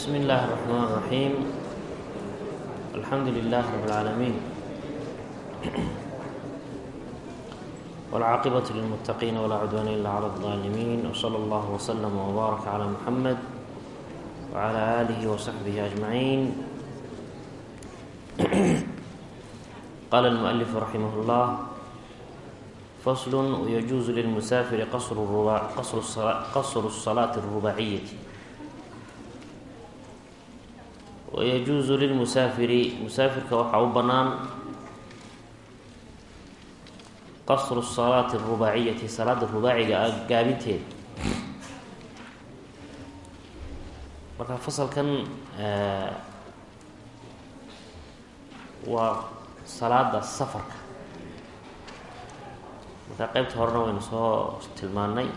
بسم الله الرحمن الرحيم الحمد لله رب العالمين والعاقبة للمتقين ولا عدوان إلا على الظالمين وصلى الله وسلم وبارك على محمد وعلى آله وصحبه أجمعين قال المؤلف رحمه الله فصل ويجوز للمسافر قصر الرباع قصر الصلاة, قصر الصلاة الرباعية wayajuusu lilmusaafiri musaafirka waxaa u banaan qasru salaati arubaaciyati salaada rubaaciga ah gaabinteeda marka fasalkan waa salaada safarka marka qeybta horena waynu soo tilmaanay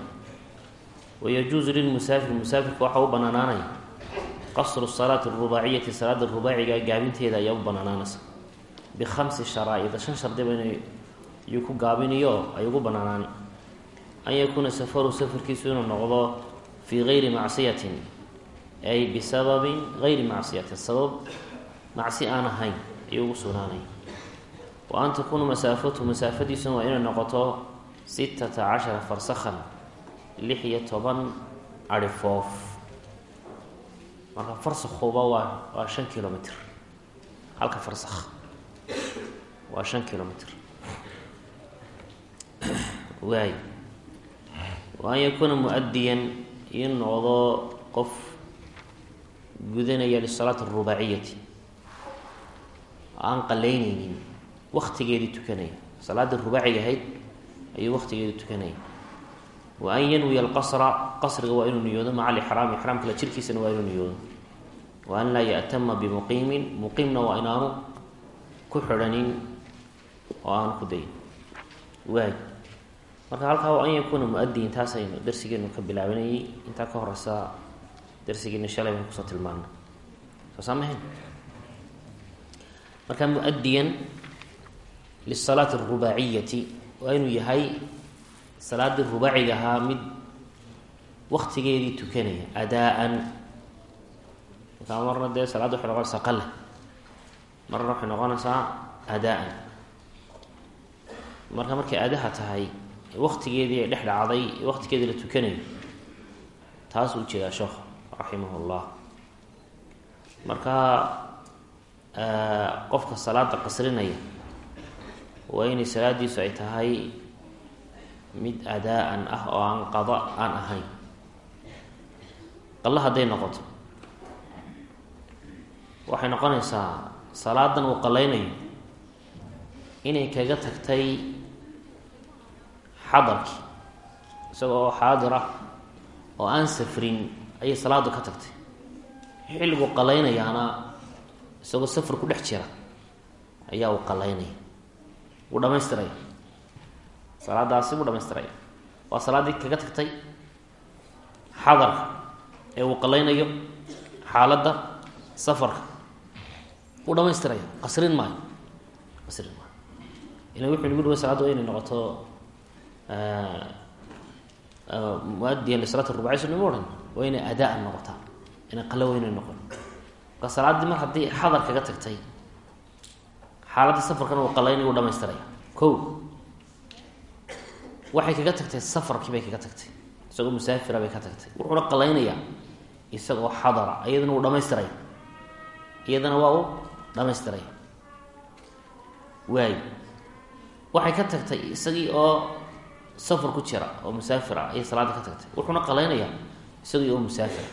wayajuusu lilmusaafir musaafirka waxaa u banaanaanaya qasru salaati arubaaciyati salaada rubaaciga gaabinteeda ayaa u banaanaanaysa bikhamsi sharaa-ida shan shardiba in ku gaabiniyo ay ugu banaanaan an yakuuna safaru safarkiisu inuu noqdo fii gayri macsiyatin ay bisababin gayri macsiyatin. Sabab macsi aan ahayn ayuu ugu sugnaanaya wa an takuuna masaafatu masaafadiisuna waa inay noqoto sitata cashara farsakhan lix iyo toban arifoof marka farsakhuba waa waa shan kilomitr halka farsakh. Waa shan kilomitr waay wa an yakuuna mu'adiyan in noqdo qof gudanaya lisalaati arubaaciyati aan qaleyneynin waktigeedii tukanaya. Salaada rubaaciga ahayd ayuu waktigeedii tukanaya wa an yanwiya alqasra qasriga waa inuu niyoodo maca alixraami ixraamka la jirkiisana waa inuu niyoodo. Wa an laa ya'tama bimuqiimin muqiimna waa inaanu ku xidhanin oo aanu ku dayin waay. Marka halkaa wa an yakuuna mu'adiin taas aynu darsigeenu ka bilaabanayay. Intaa ka horeysa darsigeena shalay baynu ku soo tilmaana soo saamahayn marka mu'adiyan lisalaati arubaaciyati waa inuu yahay salaadii rubaaciga ahaa mid waktigeedii tukanaya adaa-an markaa marna dee salaadda waxay noqonaysaa qale marna waxay noqonaysaa adaa-an marka markay adaha tahay waktigeedii ay dhex dhacday waktigeedii la tukanayo taas uu jeedaa sheekh raximah llah marka qofka salaada qasrinaya waa inay salaadiisu ay tahay mid adaa-an ah oo aan qada aan ahayn. Qalla hadday noqoto. Waxay noqonaysaa salaadan uu qallaynayo inay kaga tagtay xadarkii isaga oo xaadir ah oo aan safrin ayay salaadu ka tagtay. Xilliguu qallaynayaana isagoo safar ku dhex jira ayaa uu qallaynaya wuu dhamaystiraya salaadaasi buu dhamaystiraya waa salaaddii kaga tagtay xadarka ee uu qallaynayo xaaladda safarka. Wuu dhamaystiraya qasrin maayo. Qasrin maayo. Ilan wuxuu nagu dhawa salada waa inay noqoto muadiyan lisalaat rubaci sunima ohan waa inay adaa noqotaa inay qalo inay noqon. Marka mar haddii xadar kaga tagtay xaaladda safarkana uu qalaynayo wuu dhamaystiraya ko waxay kaga tagtay safarkii bay kaga tagtay. Isagoo musaafira bay ka tagtay. Wuxuuna qalaynayaa isagoo xadara iyadana wuu dhamaystiraya iyadana waa uu dhamaystiraya waayo waxay ka tagtay isagii oo safar ku jira oo musaafir ah ayay salaada ka tagtay. Wuxuuna qalaynayaa isagii oo musaafira.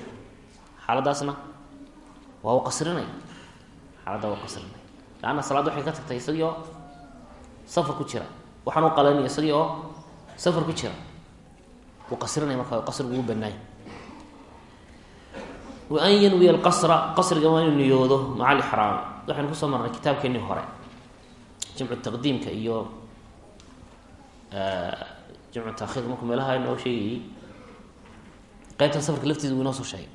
Xaaladaasna waa uu qasrinaya xaaladda waa qasrinaya laanna salaadda waxay ka tagtay isagii oo safar ku jira. Waxaan u qalaynaya isagii oo safar ku jira. Uu qasrinaya marka qasrigu ugu banaay wa an yanwiya alqasra qasriga waa inuu niyoodo maca alixraam waxaynu ku soo marnay kitaabkeenii hore jimcu taqdiimka iyo jimcu taakhiirka markuu meelaha inoo sheegayay qeybtan safarka laftiisa uu inoo sheegay.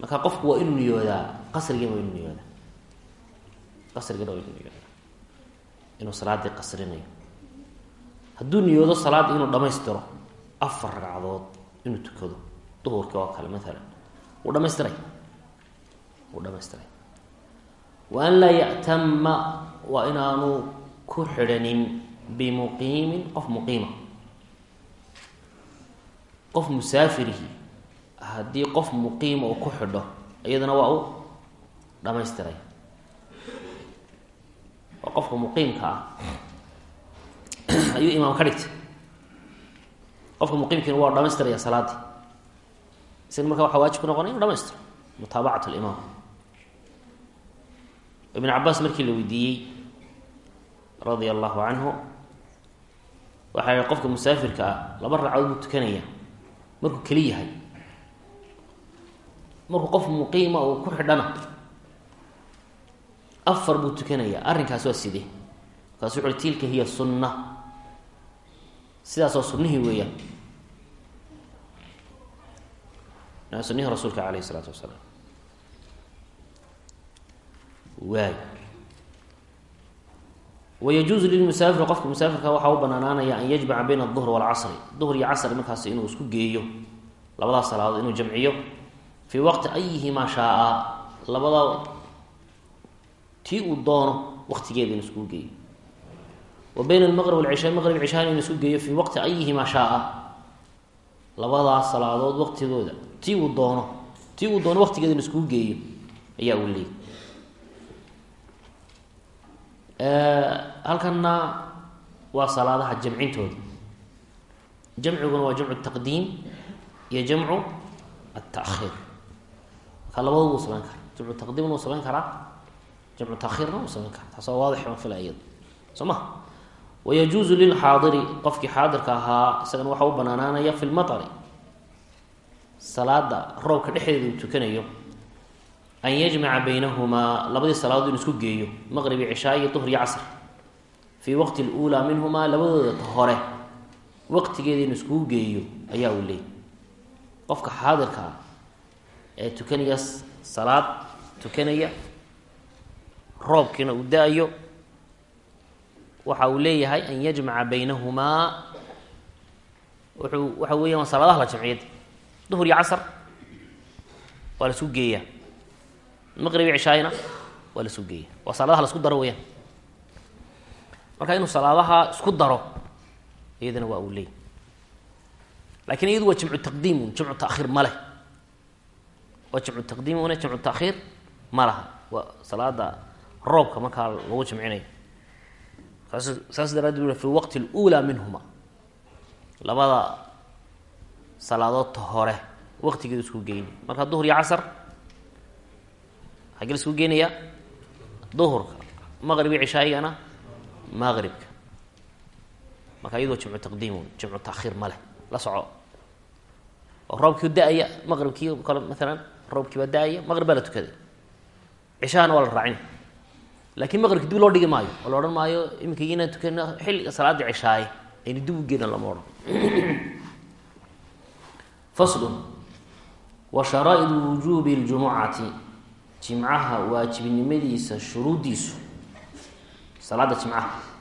Marka qofku waa inuu niyoodaa qasrigana waa inuu niyoodaa. Qasrigana waa inuu niyoodaa. Inuu salaadii qasrinayo hadduu niyoodo salaadda inuu dhamaystiro afar ragcadood inuu tukado duhurkii oo kale maalan wuu dhamaystiraya uu dhamaystiray wa an laa ya'tama waa inaanu ku xidhanin bimuqiimin qof muqiima. Qof musaafirihi haddii qof muqiima uu ku xidho iyadana waa u dhamaystiray oo qofka muqiimka ah ayuu imaam ka dhigtay. Qofka muqiimkiina waa dhamaystiraya salaadii. Isaga marka waxaa waajib ku noqonay inu dhamaystiro mutaabacat limaam ibn cabaas markii la weydiiyey radia allahu canhu waxaa yihi qofka musaafirka ah laba ragcadood buu tukanaya markuu keli yahay. Markuu qof muqiima uu ku xidhana afar buu tukanaya arrinkaas waa sidee? Markaasu wuxu tilka hiya sunna sidaasoo sunnihii weeyaan. Sunihii rasuulka alayh isalaatu wasalaam. Waay. Wayajuuzu lilmusaafiri qofka musaafirka waxaa u banaanaanaya an yajmaca bayna aduhr walcasri duhr iyo casri markaas inuu isku geeyo labadaas salaadood inuu jamciyo fii waqti ayihimaa shaaa labada tii uu doono waqtigeeda inuu isku geeyo wa bayna almaqrib walcishaa maqrib cishaan inuu isku geeyo fii waqti ayihimaa shaaa labadaas salaadood waqtigooda tii uu doono tii uu doono waqtigeeda inuu iskugu geeyo ayaa uu leeyay. Halkanna waa salaadaha jamcintooda. Jamciguna waa jamcu taqdiim iyo jamcu ataakhiir marka labada wuu samayn karaa. Jamcu taqdiimna wuu samayn karaa jamcu taakhiirna wuu samayn karaa. Taas waa waadix ma fila soo ma wayajuuzu lilxaadiri qofkii xaadirka ahaa isagana waxaa u banaanaanaya fi lmatari salaada roobka dhexdeeda uu tukanayo an yajmaca baynahumaa labadii salaadood inu isku geeyo maqribi cishaa iyo duhr iyo casr fii waqti luulaa minhumaa labadooda hore waqtigeeda inu iskugu geeyo ayaa uu leeyay qofka xaadirka ee tukanaya salaad tukanaya roobkiina uu da'ayo waxa uu leeyahay an yajmaca baynahumaa wuxuu waxa weeyan waa salaadaha la jamciyada duhur iyo casr waa la isku geeyaa. Maqribi cishaayna waa la isku geeya waa salaadaha la isku daro weyaan marka inuu salaadaha isku daro iyadana waa uu leeyay laakiin iyadu waa jamcu taqdiimun jamcu taakhiir ma leh. Waa jamcu taqdiimune jamcu taakhiir ma laha. Waa salaada roobka markaa lagu jamcinayo saas u fi waqti اlأulaa minhuma labada salaadoodta hore waqtigeedu isku geyni marka duhur iyo casr xagee isku geenayaa duhurka maqrib iyo cishaayigana maqribka marka iyadoo jamcu taqdiimun jamcu taakhiir ma la soco. Oo roobkii da'aya maqribkii kale maalan roobkii baa da'aya la tukaday cishahana waa la laakiin maqribka dib loo dhigi maayo oo la odhan maayo iminka inaan tukano xilliga salaada cishaaye aynu dib u geena lama odhan. Faslun wa sharaa'idu wujuubi ljumucati jimcaha waajibnimadiisa shuruuddiisu salaada jimcaha.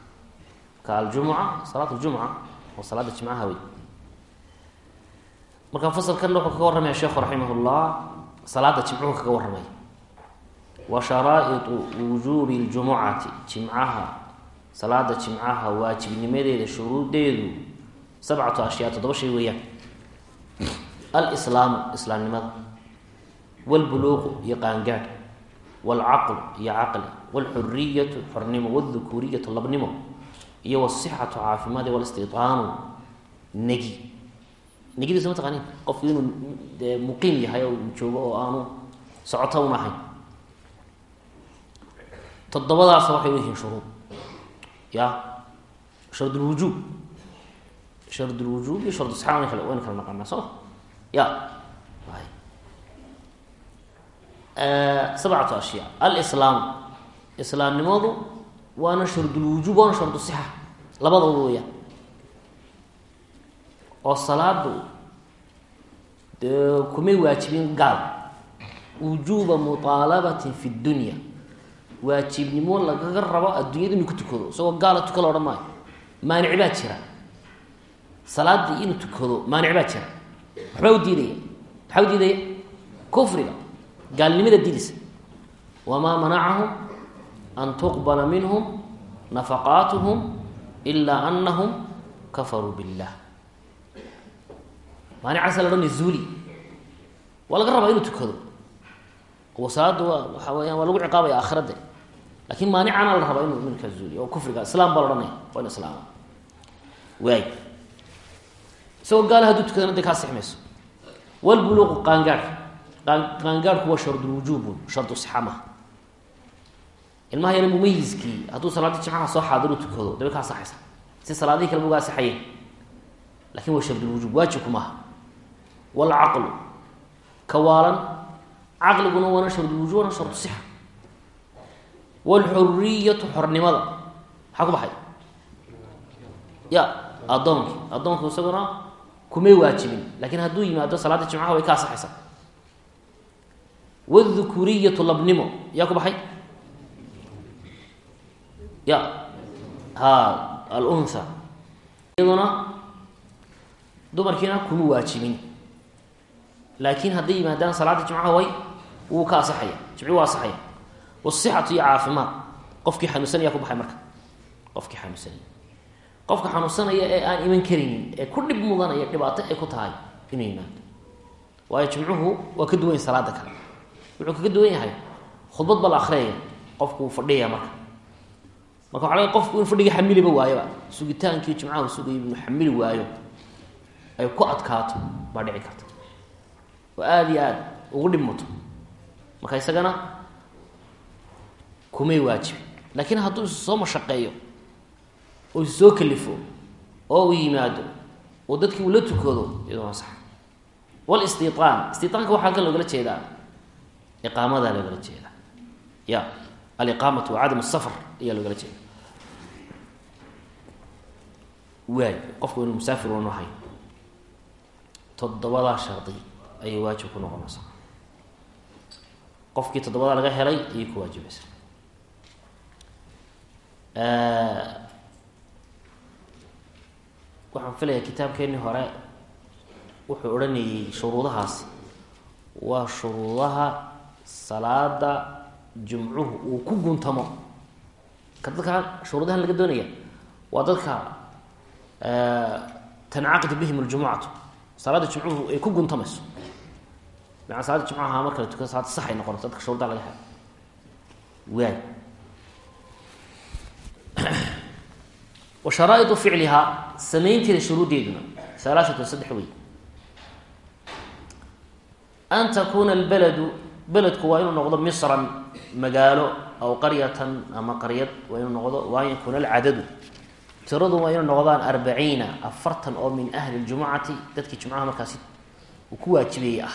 Ka aljumuca salaat ljumuca oo salaada jimcaha wey marka fasalkan wuxuu kaga warramaya sheekhu raximah salaada jimcuhu kaga warramaya wa sharaa'idu wujuubi ljumucati jimcaha salaada jimcaha waajibnimadeeda shuruudeedu sabcatu ashyaa toddoba shay weeyaan alislaamu islaamnimada wlbuluuqu iyo qaangaadh waalcaqlu iyo caqli waalxuriyatu xornimo wاldukuuriyatu labnimo iyo wsixatu caafimaad walistiaanu negi negidiisa ma taqaaniin inuu muqiim yahay oo joogo oo aanu socoto un ahayn toddobadaasa waxay leeyihiin shuruud. Ya? Shard lwujuub shard lwujuub iyo shard sxa kale waynu kala naqanaa soo? Ma ya sabcatu ashyaa. Alislaam. Islaamnimadu waana shardulwujuub waana shardu sixa. Labadaba weeyaan. Oo salaadu dee kumay waajibin gaal. Wujuuba muaalabatin fi dunya waajibnimo lagaga rabo adduunyada inuu ku tukado isagoo gaala tuka la odhan maayo. Maanic baa jira. Salaadii inuu tukado maanic baa jira. Waxbaa u diidaya? Maxaa u diidaya? Kufriga. Gaalnimada dilisa wamaa manacahum an tuqbala minhum nafaqaatuhum ilaa anahum kafaruu billah. Maanicasa la odhanay zuuli. Waa laga rabaa inuu tukado. Salaada waa waxa weyaan waa lagu ciqaabaya aakhirade laakiin maanicana la rabaa inu minka zuuli oo kufriga islaam baa la odhanaya. Waa in islaama waay. Isagoo gaala haduu tukadana de kaa sixmayso. Walbuluuqu qaangaadhka qaangaadhku waa shardulwujuubun shardu sixa maha ilmaha yar mumayiskii hadduu salaadii jimcaha soo xaadiru tukado dabay kaa saxaysa. Si salaadihii kale ugaa saxaye laakiin waa shardulwujuub waajibku maaha. Walcaqlu kawaalan caqliguna waana shardulwujuub waana shardu sixa walxuriyatu xornimada maxaa ku baxay ya addoonkii addoonku isaguna kumay waajibin laakiin hadduu yimaado salaada jimcaha way ka asaxaysaa wاdukuriyatu labnimo yaa ku baxay ya ha alunha iyaduna dumarkiina kuma waajibin laakin hadday yimaadaan salaada jimcaha way wuu ka asaxaya jimci waa asaxaya wasixatu iyo caafimaad qofkii xanuunsanaya ku baxay marka qofkii xanuunsanaya qofka xanuunsanaya ee aan iman karaynin ee ku dhib mudanaya dhibaato ay ku tahay inuu yimaado waayo jimcuhu waa ka duwan yahy salaada kale wuxuu kaga duwan yahay khudbad ba la qofku wuu marka marka laga qofku in fadhiga xamiliba waayoba sugitaankii jimcaha sugayay inuu xamili waayo ay ku adkaato baa dhici karta oo aada iyo aada ugu dhib marka isagana kumay waajibin laakiin hadduu is soo mashaqeeyo oo is soo kalifo oo uu yimaado oo dadkii uu la tukado iyadoo waa sax. Walistiiaan istiiaanka waxaa halkan loogala jeedaa. Iqaamadaa loogala jeedaa. Ya aliqaamatu wa cadam asafar ayaa loogala jeeda waay qofku inuu musaafir unu ahay toddobadaa shardi ayay waajib ku noqonaysaa. Qofkii toddobadaa laga helay ayay ku waajibaysaa waxaan filayaa kitaabkeenii hore. Wuxuu odhanayay shuruudahaasi waa shuruudaha salaada jumcuhu uu ku guntamo. Ka dadka shuruudahan laga doonaya waa dadka tancaqidu bihim aljumucatu. Salaada jumcuhu ay ku guntamayso. Maa salaada jumcaha marka la salaada saxay noqonayso dadka shuruudaha laga helo. Waay wa sharaa'idu ficlihaa samaynteeda shuruuddeeduna halaaatun saddex wey an takuuna albaladu beledku waa inuu noqdo misran magaalo aw qaryatan ama qaryad waa inuu noqdo wa an yakuuna alcadadu. Tiradu waa inuu noqdaan arbaciina afartan oo min ahli ljumucati dadkii jumcaha markaasi uu ku waajibeeyey ah.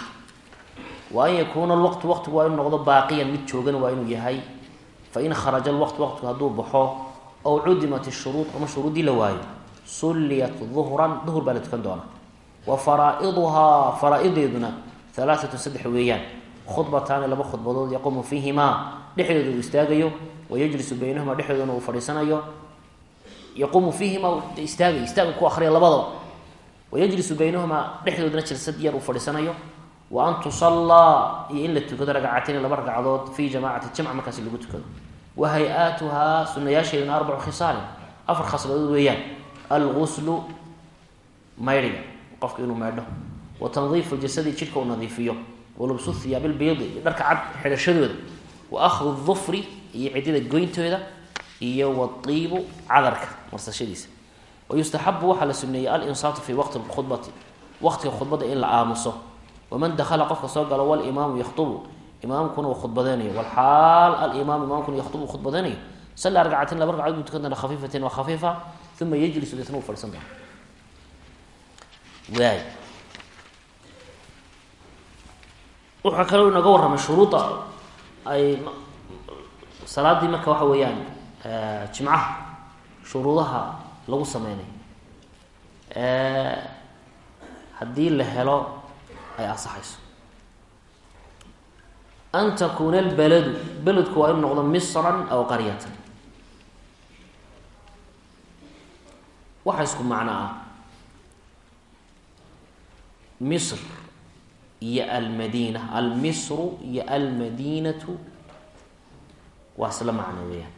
Wa an yakuuna alwaqtu waqtigu waa inuu noqdo baaqiyan mid joogan waa inuu yahay. Fain kharaja alwaqtu waqtigu hadduu baxo aw cudimat shuruud ama shuruuddii la waayo sulliyat duhran duhur baa la tukan doonaa wa faraa'iduhaa faraa-ideeduna halaaatun saddex weeyaan khudbataani laba khudbadood yaquumu fiihimaa dhexdooda uu istaagayo wayajlisu baynahumaa dhexdoodana uu fadhiisanayo yaquumu fiihimaa istaagay istaaga ku akriya labadaba wayajlisu baynahumaa dhexdoodana jalsad yar uu fadhiisanayo wa an tusallaa iyo in wa hay'aatuhaa sunayaasheeduna arbacu khisaalin afar khasladood weeyaan alguslu maydhiga qofka inuu maydho wa tandiifu jasadi jidhka uu nadiifiyo walubsu hiyaabi lbaydi iyo dharka cad xidhashadooda wa akhdu dufri iyo ciddida goyntooda iyo waiibu cadarka marsashadiisa wa yustaxabu waxaa la suneeyey alinsaatu fii waqti khudbati waqtiga khudbadda in la aamuso waman dakhala qofka soo galo walimaamu yakhtubu imaamkuna uu khudbadeynayo walxaal alimaamu imaamkuna yakhtubu khudbadeynayo sallaa ragcatin laba ragcadood buu tukan khafiifatin waa khafiifa uma yajlisu deetna uu fadhiisan doona waay wuxuu kaloo inaga warramay shuruudda ay salaadii marka waxa weeyaan jimcaha shuruudaha lagu sameynayo haddii la helo ay ansaxayso an takuuna albaladu beledku waa inu noqdo misran aw qaryatan waxa isku macno ah misr iyo almadiina almisru iyo almadiinatu waa isla macno weeyaan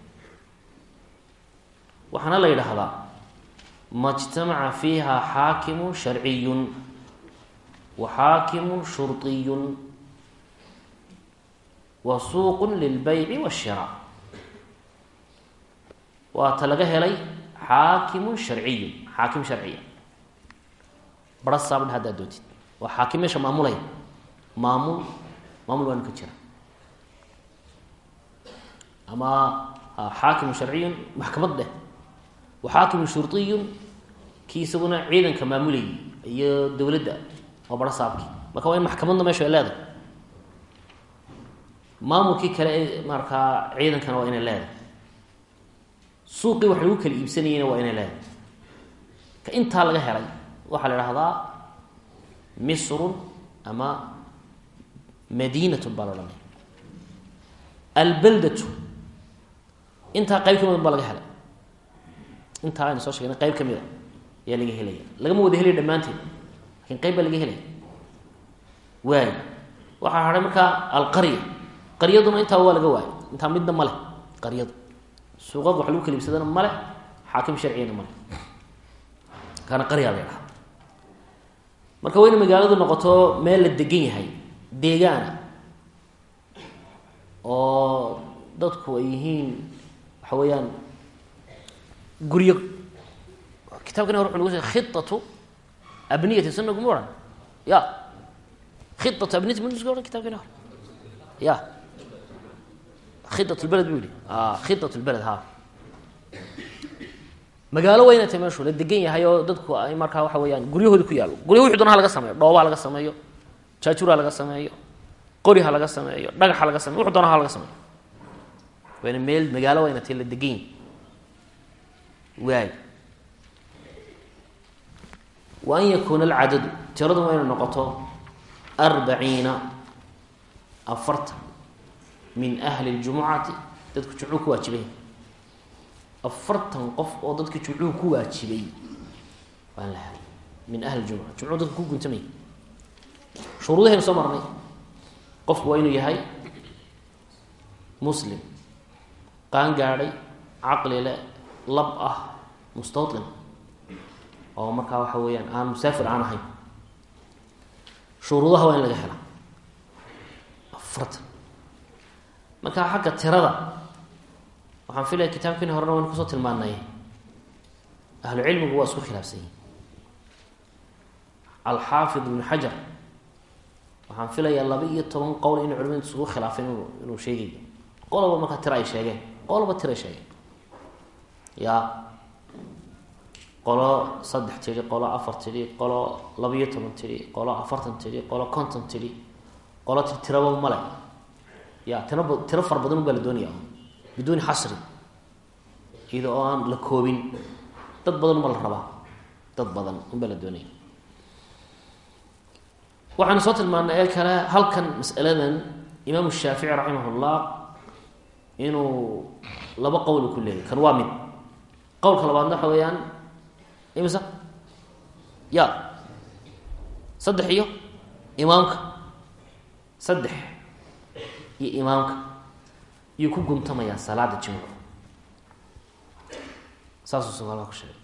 waxaana la yidhaahdaa ma jtamaca fiiha xaakimu sharciyun wa xaakimu shurطiyun wa suuq lilbayci wاshirا waata laga helay xaakimu sharciyu xaakim sharciya bara saabadha haddaa dootid. Waa xaakim meesha maamulaya maamul maamul waanu ka jira ama ah, xaakimu sharciyun maxkamad leh. Wa xaakimu shuriyun kii isaguna ciidanka maamulayay iyo dowladda. Waa bara saabki marka waa in maamulkii kale ee markaa ciidankana waa inay leedahay. Suuqii wax lagu kala iibsanayeyna waa inay leedahay. Ka intaa laga helay waxaa la idhahdaa misrun ama madiinatun baa la odhanaya. Albaldatu. Intaa qayb ka midan baa laga helay. Intaa aynu soo sheegnay qayb ka mid a ayaa laga helaya. Lagama wada helaya dhammaanteed laakiin qayb baa laga helaya waay waxaa hadhay markaa alqarya qaryaduna intaa waa laga waayo intaa midna ma leh qaryadu. Suuqad wax lagu kaliibsadana ma leh xaakim sharcigana ma leh. Kaana qaryaa la ydhaha marka waa ina magaaladu noqoto meel la degan yahay deegaana oo dadku ay yihiin waxa weeyaan guryo. Kitabkani hor wuxu sheegay khitatu abniyati sunna kuma ohan ya khitatu abniyati ma nuska ohan kitabkani hore? Ya khidat lbeled bu yihi khidat lbeled ha magaalo wayna tahay meeshu la degan yahay oo dadku ay markaa waxa weeyaan guryahoodi ku yaalo gurya wuxu doona ha laga sameeyo dhooba laga sameeyo jaajur laga sameeyo qori ha laga sameeyo dhagax ha laga sameyo wuxu doona laga sameeyo wayna meel magaalo wayna tahay la degan yahay waay wa an yakuuna alcadadu tiradu waa ina noqoto arbaciina afartan min ahli ljumucati dadku jumcuu ku waajibay. Afartan qof oo dadka jumcuhu ku waajibay waan la min ahli jumuca jumcuhu dadka ku guntamay shuruudahaynu soo marnay. Qofku waa inuu yahay muslim qaan gaadhay caqli le lab ah mustawin oo markaa waxa weeyaan aan musaafir aan ahayn. Shuruudaha waa in laga helaa. Afartan marka xagga tirada waxaan filaya kitaabkiini horena waynu ku soo tilmaanay. Ahlu cilmigu waa isku khilaafsan yihiin alxaafid ibnu xajar waxaan filayaa laba iyo toban qowl inu culimadu isugu khilaafeen inu inuu sheegayo qoloba markaa tira ay sheegeen. Qoloba tira ay sheegeen. Ya qolo saddex tidhi qolo afar tidhi qolo laba-iyo toban tidhi qolo afartan tidhi qolo konton tidhi qolo ti tiraba male ya tirab tiro fara badan unbaa la doonaya. Biduuni xasri. Iyada oo aan la koobin. Dad badan unbaa la rabaa. Dad badan unbaa la doonaya. Waxaanu soo tilmaanay ee kale halkan masaladan imaamu shaafici raximah llah inuu laba qowl ku leeyahy kan waa mid. Qowlka labaadna waxa weeyaan imisa? Ya saddex iyo imaamka. Saddex iyo imaamka iyuu ku guntamayaa salaada jimco. Saasuu somaalaha ku sheegay.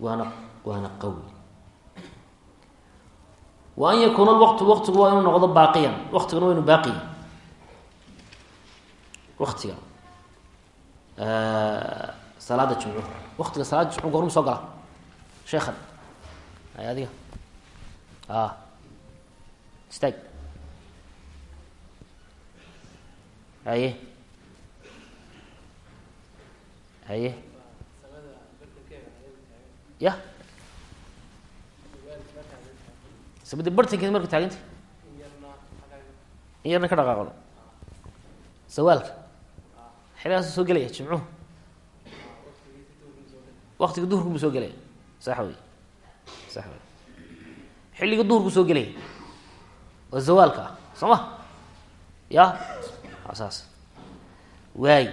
Waana waana qawi. Wa an yakuuna lwaqtu waqtigu waa inuu noqdo baaqiyan. Waqtiguna waa inu baaqiya waqtiga. Salaada jimcu waqtiga salaada jimcu gormu soo gala. Sheekhan. Ay adiga. A istaag haye haye ya. Sabadi bartankeed marka taaganta in yarna ka dhaqaaqdo. Sawaalka. Xilligaasu soo gelaya jimcuhu waktiga duhurku buu soo gelaya. Sax wey sax wey xilliga duhurku soo gelaya. Oo zawaalka ah soo ma? Ya saas waay.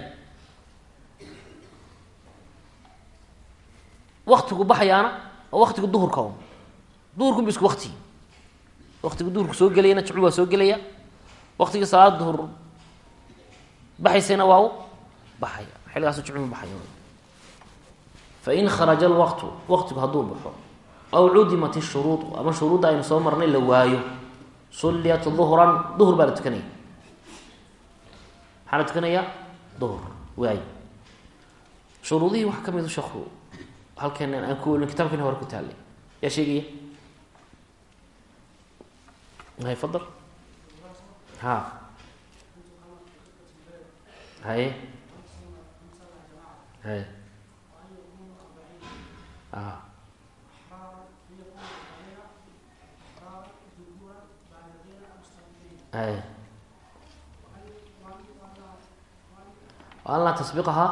Waktigu baxayaana oo waktiga duhurka o duhurkun ba isku waktigi waktiga duhurku soo gelayana jimcu waa soo gelaya. Waktiga salaada duhur baxaysayna waa u baxaya. Xilligaasu jimcuhu baxaya fain kharaja alwaqtu waqtigu hadduu baxo aw cudimat ishuruudu ama shuruudda aynu soo marnay la waayo. Sulliyat duhran duhur baa la tukanaya maxaa la tukanayaa duhur waay. Waxaa ka midu sheekhu halkeen aan ku olin kitabkeena hore ku taallay. Yaa sheegaya? Hay fadal ha. Haye haye a haye anlaa tasbiqahaa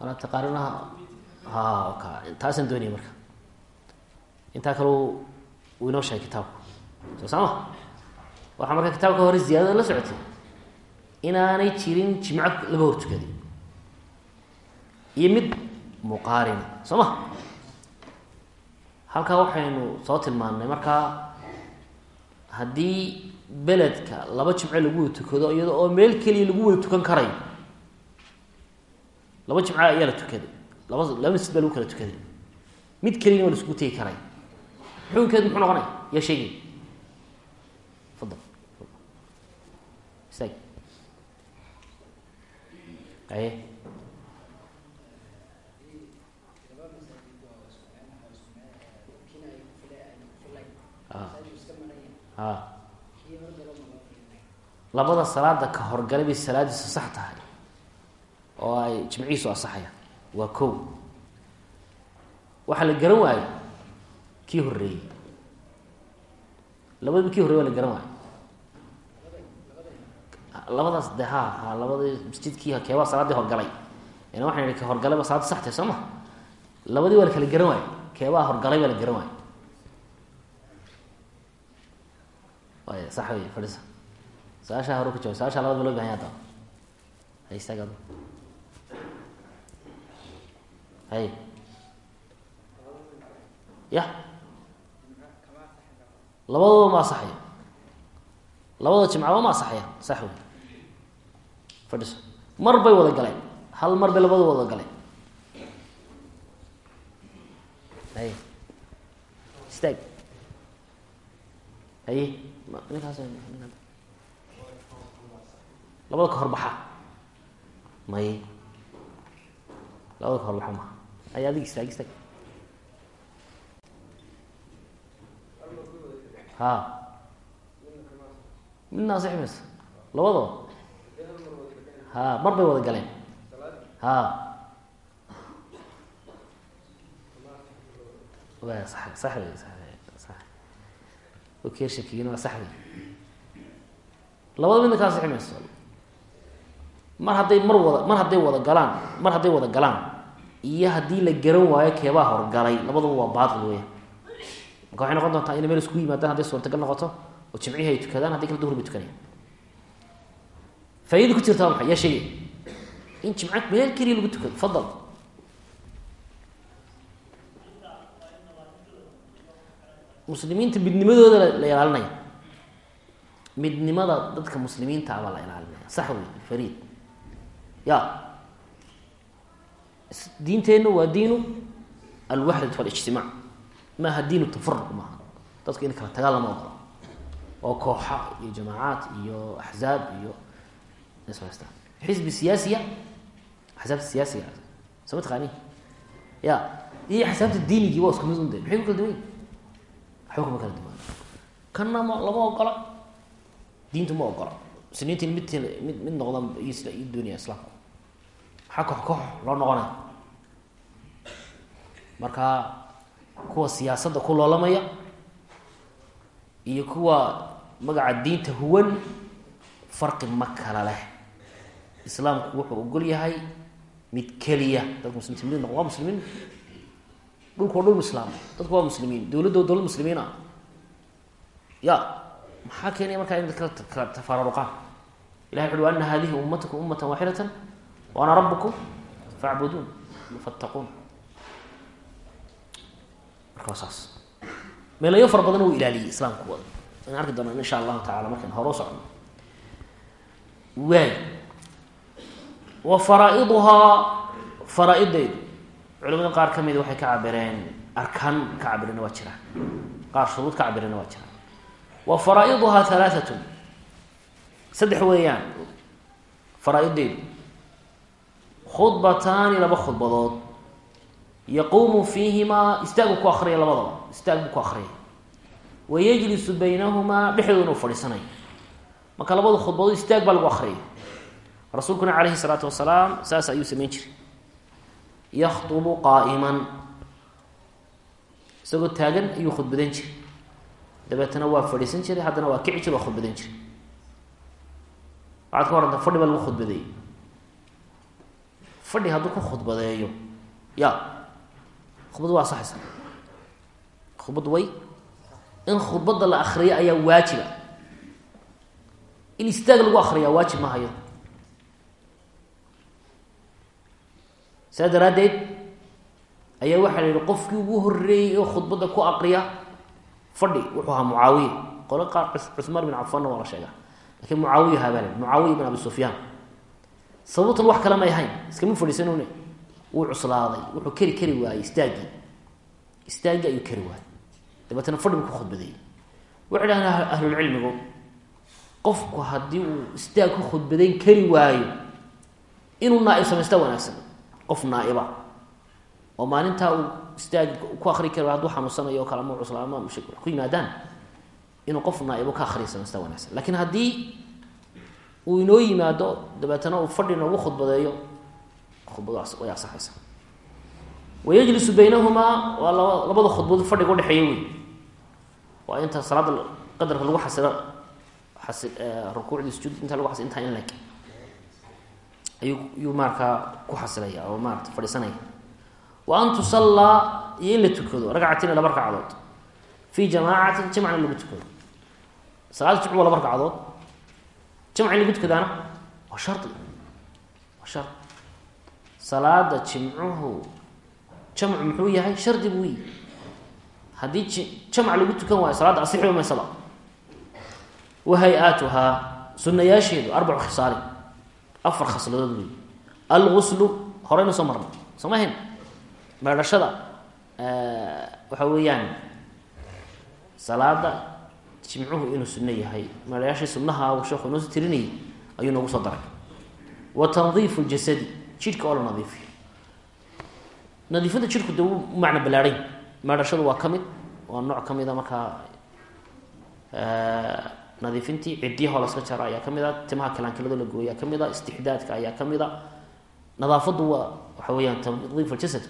walaa taqaarinaha ha ka taasaan doonaya marka. Intaa kale uu inoo sheegay kitaabku soo saama waxaa marka kitaabka hore ziyaadada la socotay inaanay jirin jimco laba hor iyo mid muqaarina. Soo ma halkaa waxaynu soo tilmaannay markaa haddii beledka laba jimco lagu wada tukado iyado oo meel keliya lagu wada tukan karayo laba jimco ayaa la tukaday. Laba laba masjid baa lagu kala tukaday. Mid keliyana waa la isku tegi karay. Xukunkeedu muxuu noqonaya yaa sheegay fadal. Istaag aye. A labada salaada ka horgalay bay salaadiisu sax tahay oo ay jimcihiisu asaxayaan waa kow. Waxaa la garan waayo kii horeeyey labadaba kii horrey waa la garan waayo. Labadaas de ha ha labadii masjidkii keebaa salaadii horgalay n waxaan ihi ka horgalay ba salaada saxtay soo ma? Labadii waa la kala garan waayo. Keebaa horgalay baa la garan waayo. Way sax wey fadhisa su'aashaa hore ku jawab su'aashaa labadaba loo bahanya hadaba hay istaag ado hay. Ya. Labadaba ma asaxaya labada jimcaba ma asaxaya sax wey fadhiso. Mar bay wada galeen. Hal mar bay labada wada galeen. Hay. Istaag haye ninkaas labada ka horbaxa may. Labada ka horbaxa maha ay adig istaag istaag ha midna asixi mayso labadaba ha mar bay wada galeen ha wa sax sax wey sax kershakiina waa sax wey labada midna kaa asixi mayso mar hadday mar wada mar hadday wada galaan mar hadday wada galaan iyo haddii la garan waayo keebaa horgalay. Labadaba waa baatil weya marka waxay noqon doontaa inay meel isku yimaadaan hadday suurtagal noqoto oo jimcihii ay tukadaan haddi kala duhur bay tukanaya faa'idada ku jirta waa maxay yaa sheegay in jimco meel keliya lagu tukado. Fadal. Muslimiinta midnimadooda la ilaalinaya. Midnimada dadka muslimiinta abaa la ilaalinaya. Sax wey fariid. Ya diinteenna waa diinu alwaxdat walijtimaac maaha diinu tafaruq maaha. Dadku in kala tagaan lama ogola oo kooxa iyo jamaacaat iyo axzaab iyo ishaystaan xisbi siyaasiya axsaabta siyaasiga. Soo ma ya iyo axsaabta diinigii waa isku mid unde maxay ku kala duwan waxba kuma kala duwan kanna ma lama ogola diintu ma ogola muslimiintin mid mid mid noqda iyo sida iyo maxaa koox loo noqonaya marka kuwa siyaasadda ku loolamaya iyo kuwa magaca diinta huwan farqi ma kala leh. Islaamku wuxuu ogol yahay mid keliya. Dadka muslimiin waa muslimiin. Dhulku waa dhul islaam. Dadku waa muslimiin. Dowladdo dowlad muslimiin ah ya maxaa keenaya markaa in dadka kala tafaraaruqaan ilahay wuxu ui ana hadihi ummatakum ummatan waaxidatan wa ana rabukum facbuduun fattaquun marka saas meelayo fara badan uu ilaaliyey islaamku wada an arki doona insha allahu tacala markaan hore u socno waay wa faraa-iduhaa faraa-ideedu culimada qaar ka mida waxay ka cabireen arkaan ka cabirina waa jiraan qaar shuruud ka cabirina waa jiraan khudbataani laba khudbadood. Yaquumu fiihimaa istaagu ku akriya labadaba istaag buu ku akriya wayajlisu baynahumaa dhexdooda inuu fadhiisanayo marka labada khudbadood istaag baa lagu akriyay rasuulkuna calayhi salaatu wasalaam saas ayuu samayn jiray. Yakhdubu qaa'iman. Isagoo taagan ayuu khudbadan jiray. Dabeetana waa fadhiisan jiray haddana waa kici jir waa khudbadan jiray. Waxaad ka waranta fadhi baa lagu khudbadeeyey fadhi hadduu ku khudbadeeyo. Ya khudbaddu waa asaxaysa khudbaddu way in khudbadda la akriyo ayaa waajiba. In istaag lagu akriyaa waajib maaha iyado saa daraaddeed ayaa waxaa la yihi qofkii ugu horeeyey oo khudbadda ku aqriya fadhi wuxuu ahaa mucaawiya. Qolo qaar cuhmaan bin cafaanna waa la sheegaa. Lakiin mucaawiya mucaawiya bin abi sufyaan sababtan wax kale may ahayn. Iskama fadhiisanune wuu cuslaaday wuxuu keri kari waayey istaaggii istaaggii ayuu keri waayey. Dabeetana fadhi buu ku khudbadeeyey. Waxay dhahdeen ahlulcilmigu qofku haddii uu istaag ku khudbadayn kari waayo inuu naaib samaysta wanaagsan. Qof naaiba. Oo maalintaa uu istaag ku akri kari haduu xanuunsanayo o kale ama cusla ama ku yimaadaan inuu qof naaibo ka akriya samaysta wanaagsan. Lakiin haddii uu inoo yimaado dabeetana uu fadhi noogu khudbadeeyo. Khudbadaas way baynahumaa waa laba labada khudbadood fadhiga udhexeeya wey waa inta salaada qadarka lagu xasilo xasi rukuucdii sujuud inta lagu xasilo intaa in leg ayuu yuu markaa ku xasilaya oo maarata fadhiisanaya. Wa an tusallaa iyo in la tukado ragcatina laba ragcadood. Fii jamaacatin jamcna lagu tukado. Salaada jimcu waa laba ragcadood jamc in lagu tukadaana waa shari waa shar salaada jimcuhu jamcu muxuu yahay? Shardi buu yi haddii jamc lagu tukan waayo salaadda asixi maysaba wa hay'aatuhaa sunayaasheedu arbacu khisaalin afar khasladood wey alguslu horeyna soo marnay soo ma ahayn? Meedhashada waxa weeyaan salaada jimcuhu inuu sunno yahay meedhayaashii sunnaha uu sheekhu inoo soo tirinayay ayuu noogu soo daray. Wa tandiifu ljasadi jidhka oo la nadiifiyo. Nadiifada jidhku de macna ballaadhay meedhashadu waa ka mid waa nooc ka mida markaa nadiifintii ciddiyahoo laska jaro ayaa ka mid a timaha kalaankilado la gooya ka mid a istixdaadka ayaa ka mid a nadaafaddu waa waxa weeyaan tandiif aljasad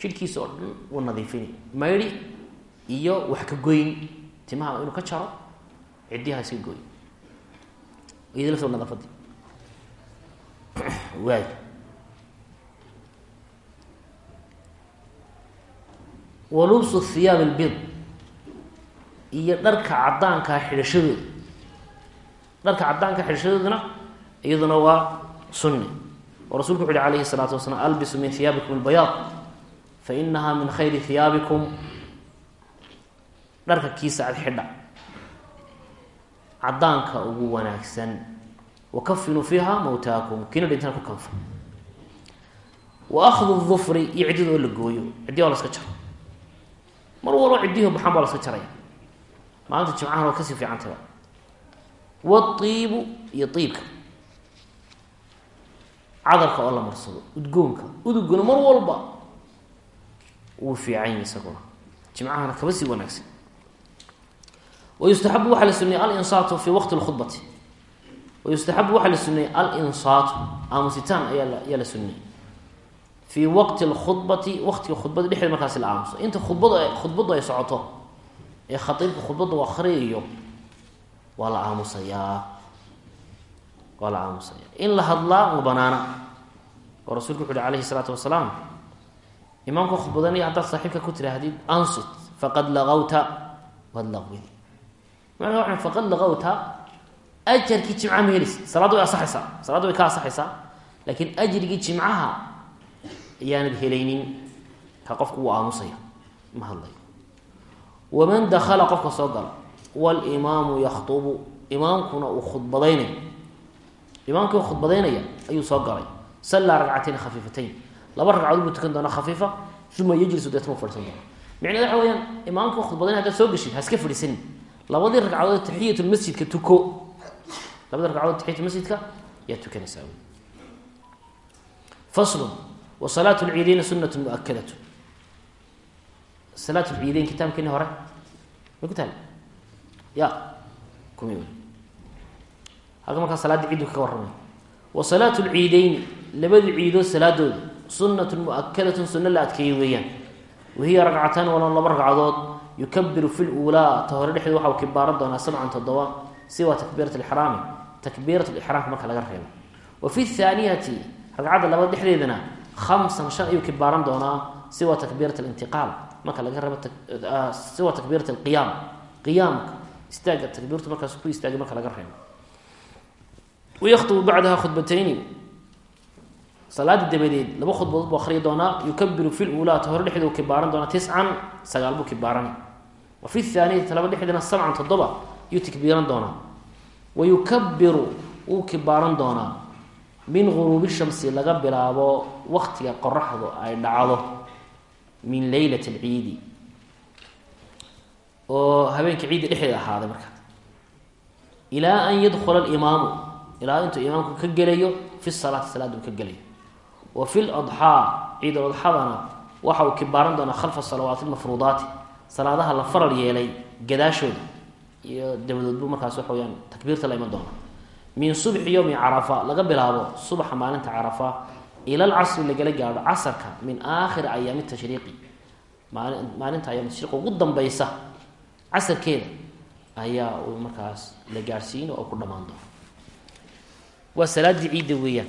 jidhkiisa oo dhan wuu nadiifini. Maydhi iyo wax ka goyn timaha inuu ka jaro ciddiyaha iska gooy iyada lafto nadaafadii waay walubsu hiyaab albid iyo dharka caddaankaa xidhashadooda dharka caddaanka xidhashadooduna iyaduna waa sunni oo rasulku wuxu uhi alayhi الsalaatu wasalaam albisu min hiyaabikum اlbayaad fainaha min khayri hiyaabikum dharka kiisa cad xidha. Caddaanka ugu wanaagsan wakafinuu fiiha mawtaakum kiina dhintana ku kanfa. Wa akhdu dufri iyo ciddida oo la gooyo ciddiya oo la ska jaro. Mar walbo ciddihi baxaan baa la ska jaraya. Maalinta jimcahan waa ka sii fiicantaba waiibu iyo iibka cadarka oo la marsado udgoonka uduguna mar walba wuu fiican yahi isaguna. Jimcahana kaba sii wanaagsan wayustaxabu waxaa la suneeyey alinsaatu fi waqti lkhudbati wayustaxabu waxaa la suneeyey alinsaatu aamusitaan ayaa ayaa la suneeyey fii waqti lkhudbati waqtiga khudbada dhexdeed markaasi la aamuso inta khudbadu khudbadu ay socoto ee khaiibka khudbadda u akhriyayo waa la aamusayaa waa la aamusaya in la hadlaa ma banaana oo rasulku wuxu uhi alayhi salaatu wasalaam imaamka khudbadanaya haddaad saaxiibka ku tiraahdid ansit faqad laqwid mana waa faqad lagawta ajarkii jimcaha ma helaysid salaadda way asaxaysaa. Ka asaxaysaa. Laakiin ajrigii jimcaha ayaanad helaynin. Ka qofku wuu aamusaya. Ma hadlayo waman dakala qofka soo gala. Walimaamu yakhtubu. Imaamkuna uu khudbadaynayo imaamkii u khudbadaynaya ayuu soo galay. Sallaa ragcatayn khafiifatayn. Laba ragcadood buu tukan doonaa khafiifa uma yajlisu deetma u fadhiisan doona micneed waxa weyaan imaamka khudbadayn hadaad soo geshid ha iska fadhiisanin labadii ragcadood taxiyatulmasjidka tuko. Labadii ragcadood taxiyatulmasjidka yaa tukanaysaa. Faslu wa salaatu lciideyni sunatu muakadatu salaat lciideyn kitaabkeeni hore. May ku taali ya kumi halka markaa salaadda ciiddu kaga warramay wa salaatu lciideyni labadii ciidood salaadooda sunatu muakadatun sunno la adkeeyey weeyaan. Wahiya ragcataan wala laba ragcadood yukabiru fi luulaa ta hore dhexdeed waxa uu kibaaran doonaa sabcan toddoba siwa takbiirat lixraami takbiirat lixraamka marka laga reebo wa fi thaaniyati ragcadda laba dhexdeedana khamsan shan ayuu kibaaran doonaa siwa takbiirat alintiqaal marka laga reebo siwa takbiirat alqiyaam qiyaamka istaaga takbiirtu markaas ku istaagay marka laga reebo wayaktubu bacdaha khudbatayni salaada dabadeed laba khudbadood buu akhriyi doonaa yukabiru fi luulaa ta hore dhexdeed uu kibaaran doonaa tiscan wa fi thaaniyati laba dhexdeedna sabcan toddoba yuu tikbiiran doonaa. Wa yukabiru wuu kibaaran doonaa. Min guruubi shamsi laga bilaabo waktiga qoraxdu ay dhacdo. Min leylati alciidi. Oo habeenka ciidda dhexdeeda ahaaday markaa ilaa an yadkhula alimaamu. Ilaa intuu imaamku ka gelayo fi salaati salaada uu ka gelayo. Wa fi ladxaa ciid uu kibaaran doonaa khalfa salawaati lmafruudaati salaadaha la faral yeelay gadaashooda iyo dabadood buu markaas waxa weyaan takbiirta la iman doona min subxi yowmi carafa laga bilaabo subaxa maalinta carafa ila alcasri lagala gaadho casarka min aakhiri ayaami tashriiqi. Maali maalinta ayaami tashriiq ugu dambaysa casarkeeda ayaa uu markaas la gaadhsiino oo ku dhammaan doona waa salaaddii ciidda weeyaan.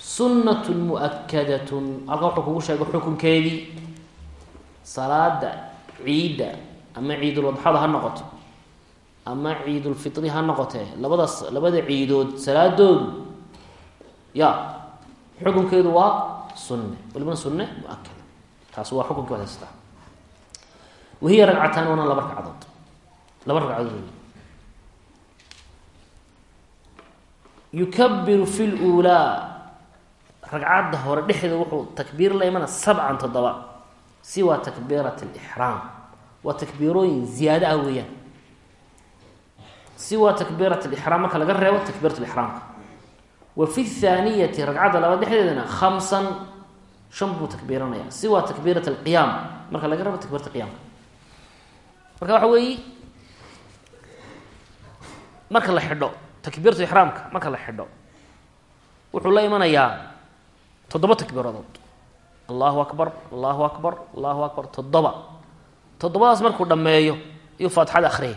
Sunnatun muakadatun halkan wuxuu kugu sheegay xukunkeedii salaada ciidda ama ciidulwadxada ha noqoto ama ciidulfitri ha noqotee labadaas labada ciidood salaadoodu ya xukunkeedu waa sunne walibana sunne muakada taas waa xukunkii waad haystaa wahiya ragcataan waana laba ragcadood laba ragcadood yukabiru fi luulaa ragcadda hore dhexdeeda wuxuu takbiir la imana sabcan toddoba siwa takbiirat alixraam waa takbiirooyin ziyaado ah weeyaan siwa takbiirat alixraam marka laga reebo takbiirat lixraamka wa fi thaaniyati ragcadda laba dhexdeedana khamsan shan buu takbiiranaya siwa takbiirat alqiyaam marka laga reebo takbiirata qiyaamka marka waxa weeye marka la xidho takbiiratu ixraamka marka la xidho wuxuu la imanayaa toddoba takbiiradood allahu akbar allahu akbar allahu akbar. Toddoba. Toddobadaas markuu dhammeeyo iyuu faatixada akhriyay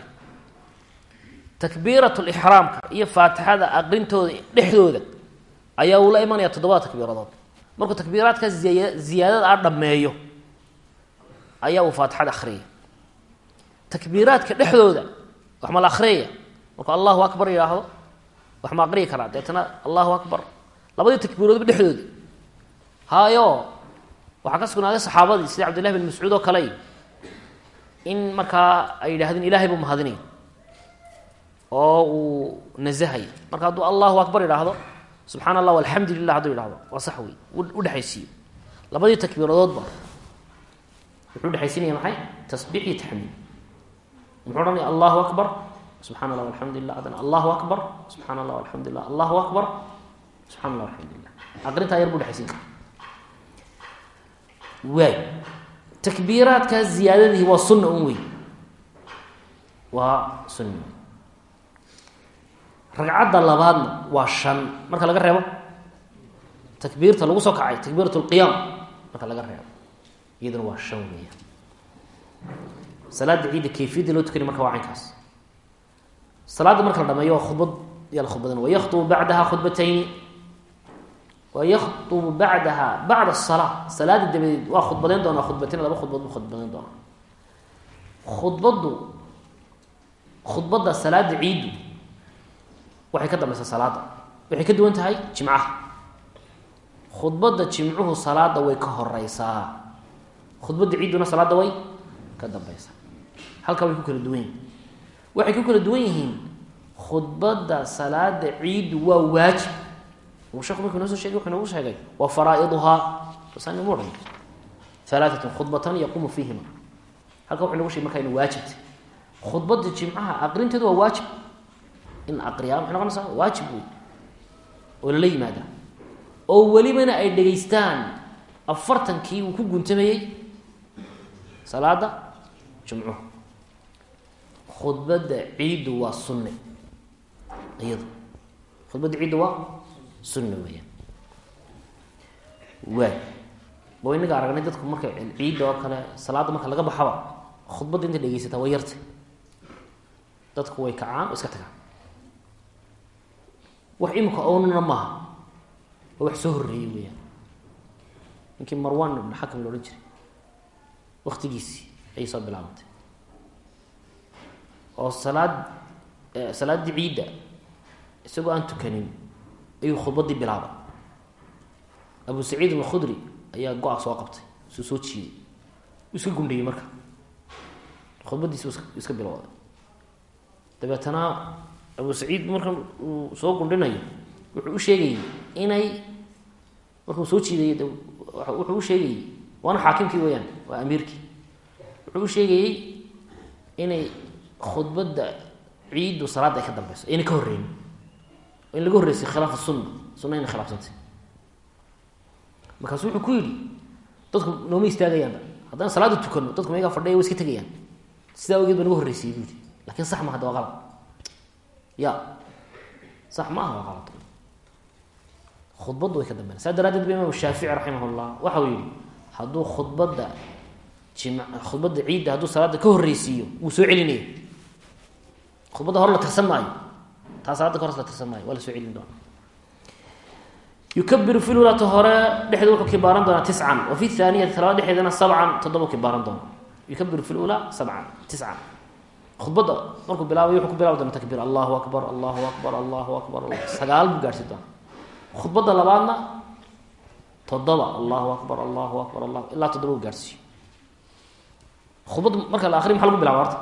takbiirat lixraamka iyo faatixada aqrintooda dhexdooda ayaa uu la imanaya toddobada takbiiradood. Markuu takbiiraadka ziya ziyaadada a dhammeeyo ayaa uu faatixada akhriyay takbiiraadka dhexdooda wax ma la akhriyaya markuu allahu akbar yidhaahdo wax ma aqriyi karaa deetana allahu akbar. Labadii takbiiroodba dhexdooda hayo waxaa ka sugnaaday saxaabadii sida cabdillahi bin mascuud oo kale in markaa ay yidhahdeen ilahay buu mahadinay oo uu nasahay. Marka hadduu allahu akbar yidhaahdo subxaan allah alxamdu lilah hadduu yidhahdo waa sax wey udhexaysiiyo labadii takbiiradoodba wuxuu udhexaysiinaya maxay? Tasbiix iyo taxmiid. Muxuu odhanaya allahu akbar subxana allah alxamdu lilah adana allahu akbar subxana allah alxamdu lilah allahu akbar subxana allah alxamdu lilah aqrintaa yar bu dhexaysiin kara waay takbiiraadkaa ziyaadadii waa sunna un wey waa sunna. Ragcadda labaadna waa shan. Marka laga reebo takbiirta lagu soo kacay takbiirat lqiyaam marka laga reebo iyaduna waa shan weeyaan salaada ciidda loo tukanay marka waa caynkaas. Salaadda marka la dhameeyo khudbad yaa la khudbadan wayaktubu bacdaha khudbatayni wayaktubu bacdaha bacda asalaa salaada dabadeed waa khudbadeyn doonaa khudbatayn laba khudbad buu khudbadeyn doonaa khudbaddu khudbadda salaada ciiddu waxay ka dambaysaa salaada waxay ka duwan tahay jimcaha khudbadda jimcuhu salaada way ka horeysaa khudbadda ciidduna salaada way ka dambeysaa halkaa way ku kala duwan yihiin waxay ku kala duwan yihiin khudbadda salaada ciiddu waa waajib sheku markuu noo soo sheegay wuxuu noogu sheegay wa faraa'iduhaa saanimu odhan alaatatun khudbatan yaquumu fiihima halka wuxuu nogu shegay markaa inu waajibtay khudbada jimcaha aqrinteedu waa waajib in aqriyaa maxay noqonaysaa waajib wey oo lala yimaada oo welibana ay dhegaystaan afartankii uu ku guntamayey salaada jumcuhu khudbadda ciiddu waa sunne iyadu khudbadda ciiddu waa sunne weeyaan. Waay oo inaga aragnay dadku marka ciidda oo kale salaadda marka laga baxaba khudbadda inta dhegeysataa way yartay. Dadku way kacaan oo iska tagaan. Wax imika oonuna maaha. Waa wax soo horreeyey weeyaan. Ninkii marwan ibn xakam la odhan jiray. Waktigiisii ayay soo bilaabantay. Oo salaad salaaddii ciidda isagoo aan tukanin ayuu khudbaddii bilaabay. Abu saciid alkhudri ayaa go-a soo qabtay suu soo jiiday. U iska gundhayey marka. Khudbaddiisi iska bilowday. Dabeetana abu saciid marka uu soo gundhinayo wuxuu u sheegayey inay markuu soo jiidayy wuxuu u sheegayey waana xaakimkii weyaan waa amiirkii. Wuxuu u sheegayey inay khudbadda ciiddu salaadda ay ka dambeyso ayna ka horreyn in laga horreysay khilaafa sunna sunna inay khilaafsantay. Markaasu wuxuu ku yidhi dadku nooma istaagayaanba haddaan salaada tukano dadku meegaa fadhiya way iska tegayaan. Sidaa awgeed ba naga horreysayy bu yihi laakiin sax ma hadda waa qalad ya sax ma aha waa qalad khudbaddu way ka dambeyn saa daraaddeed ba imaam shaafici raximah llah waxa uu yihi hadduu khudbadda jim khudbadda ciidda hadduu salaada ka horreysiiyo wuu soo celinaya khudbadda hore la tirsan taa salaada ka hores la tirsan maayo soo celin doona yukabiru fi lulaata hore dhexda wuxuu kibaaran doonaa tiscan wa fi thaaniyati talaba dhexeedana sabcan toddoba kibaaran doona yukabiru fi lula sabcan tiscan khudbadda markuu bilaabay wuxuu ku bilaabi doona takbiir allahu akbar allahu akbar allahu akbar sagaal buu gaarhsi doona khudbadda labaadna toddoba allahu akbar allahu akbar allah ilaa toddoba u gaarhsiiyo marka la akriy maxa lagu bilaba horta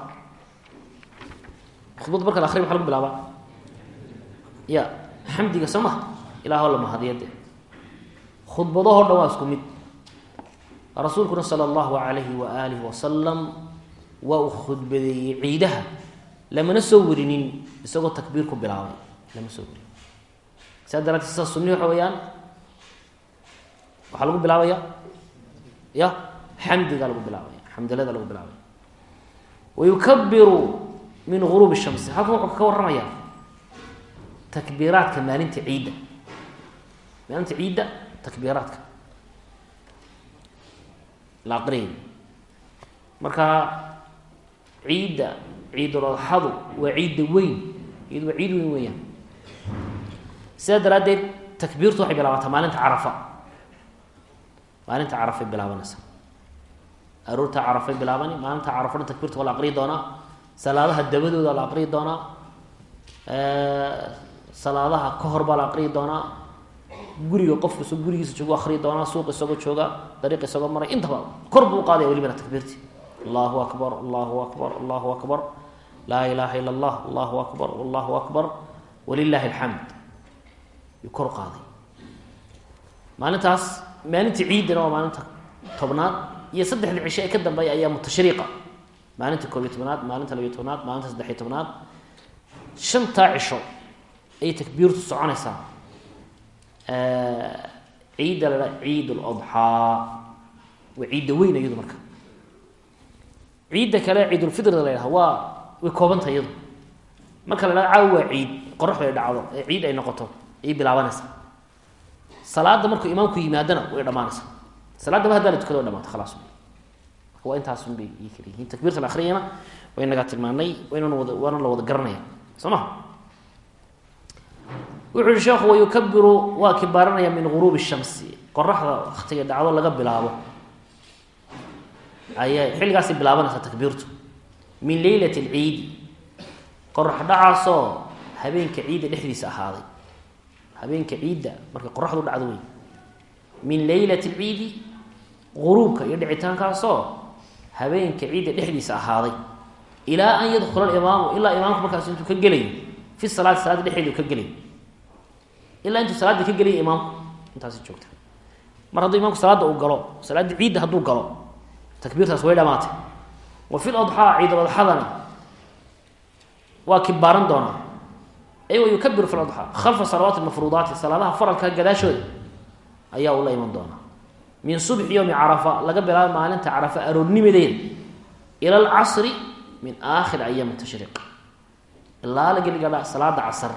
khudbadda marka la akriy maxa lagu bilaabaa ya xamdiga soo maha ilaahoo la mahadiyade khudbadahoo dhan waa isku mid. Rasuulkuna sala allahu alayhi wa aalihi wasalam waa uu khudbadeeyey ciidaha. Lamana soo werinin isagoo takbiir ku bilaabay. Lama soo werinin saa daraadteed sidaa sunnihi waxa lagu bilaabaya? Ya xamdigaa lagu bilaabaya xamdalada lagu bilaabaya. Wa yukabiru min guruubi shamsi. Halkan wuxuu ka warramaya takbiiraadka maalinta ciidda maalinta ciidda takbiiraadka la aqriyay marka ciidda ciidul waa ciidda weyn iyadu waa ciid weyn weeyaan sidaa daraaddeed takbiirtu waxay bilaabataa maalinta carafa maalinta carafay bilaabanaysa aroorta carafay bilaabani maalinta carafo dhan takbiirta waa la aqriyi doonaa salaadaha dabadooda la aqriyi doonaa salaadaha ka hor baa la aqriyi doonaa. Guriga qofka isagoo gurigiisa joogu akriyi doonaa suuq isagoo jooga dariiq isagoo maray intaba kor buu uqaadaya welibana takbiirti allahu akbar allahu akbar allahu akbar. Laa ilaha ila allah allahu akbar allahu akbar. Walilahi alxamd yuu kor qaaday. Maalintaas maalinta ciiddana waa maalinta tobnaad iyo saddexda cisho ee ka dambeeya ayaa mutashriiqa maalinta koob iyo tobnaad maalinta labiyo tobnaad maalinta saddex iyo tobnaad. Shantaa cisho ayay takbiirtu soconaysaa. Ciidda la dhaa ciid ladxaa waa ciidda weyn iyadu marka. Ciidda kale ciidulfitrda la ydhaha waa way koobantah iyadu. Marka la dhaha caawi waa ciid qoraxdu ay dhacdo ee ciid ay noqoto ayay bilaabanaysaa salaada markuu imaamku yimaadana way dhamaanaysaa salaadaba haddaa la tukado way dhamaata khalaas. Marka waa intaasun bay ii kala yihiin. Takbiirta wuxuu yihi sheekhu wayukabiru waa kibaaranaya min guruubi shamsi. Qoraxda waktiga dhacdo laga bilaabo. Ayay xilligaasay bilaabanaysaa takbiirtu. Min leylati alciidi qorax dhacaasoo habeenka ciidda dhexdiisa ahaaday. Habeenka ciidda markay qoraxdu dhacdo wey min leylati alciidi guruubka iyo dhicitaankaasoo habeenka ciidda dhexdiisa ahaaday. Ilaa an yadkhula alimaamu ilaa imaamku markaas intuu ka gelayo fi salaati salaada dhexeedu ka gelayo ilaa intuu salaaddii ka geliya imaamku intaasi joogta. Mar hadduu imaamku salaadda uu galo salaaddii ciidda hadduu galo takbiirtaas way dhamaatay. Wa fi ladxaa ciid adxadana waa kibaaran doonaa. Ay wa yukabiru fi ladxaa khalfa salawaati mafruudaati salaadaha faralka gadaashooda ayaa uu la iman doonaa. Min subxi yowmi carafa laga bilaabo maalinta carafa aroornimadeeda ila alcasri min aakhir ayaami tashriiq. Ilaa la geligadha salaada casar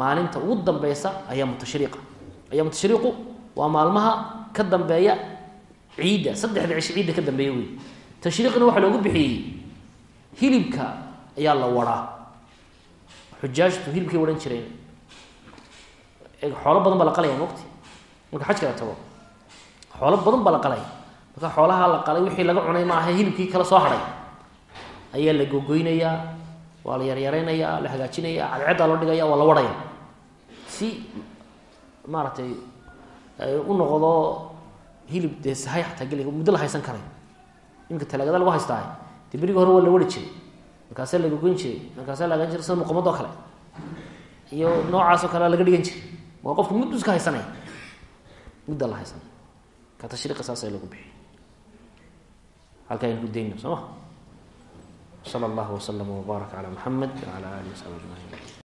maalinta ugu dambeysa ayaamu tashriiqa ayaamu tashriiqu waa maalmaha ka dambeeya ciidda saddexda cisho ciidda ka dambeeya wey tashriiqna waxaa loogu bixiyey hilibka ayaa la waraa. Xujaajtu hilibkay wahan jireen. Xoolo badan baa la qalaya mogti marka xajka la tago. Xoolo badan baa la qalaya marka xoolaha la qalay wixii laga cunay ma aha hilibkii kala soo hadhay ayaa la gogoynayaa waa la yaryareynayaa la hagaajinaya cadceeddaa loo dhigaya waa la warhaya si maaragtay u noqdo hilib dee sahay xataa geli muddo la haysan karay. Iminka talaagada lagu haystaa dee hore waa la wari jiray. Markaasaa la gogoyn jiray markaasaa la hagaan jiray sida muqamadoo kale. Iyo noocaasoo kale laga dhigan jiray. Waa qofka muddu iska haysanaya mudda la haysanaya ka tashriiqa saasa lagu bixiy halkaa aynu ku dayna soo ma sala allahu waslama wbaarak calaa muxamed wacala alihi wasabi ajmaciin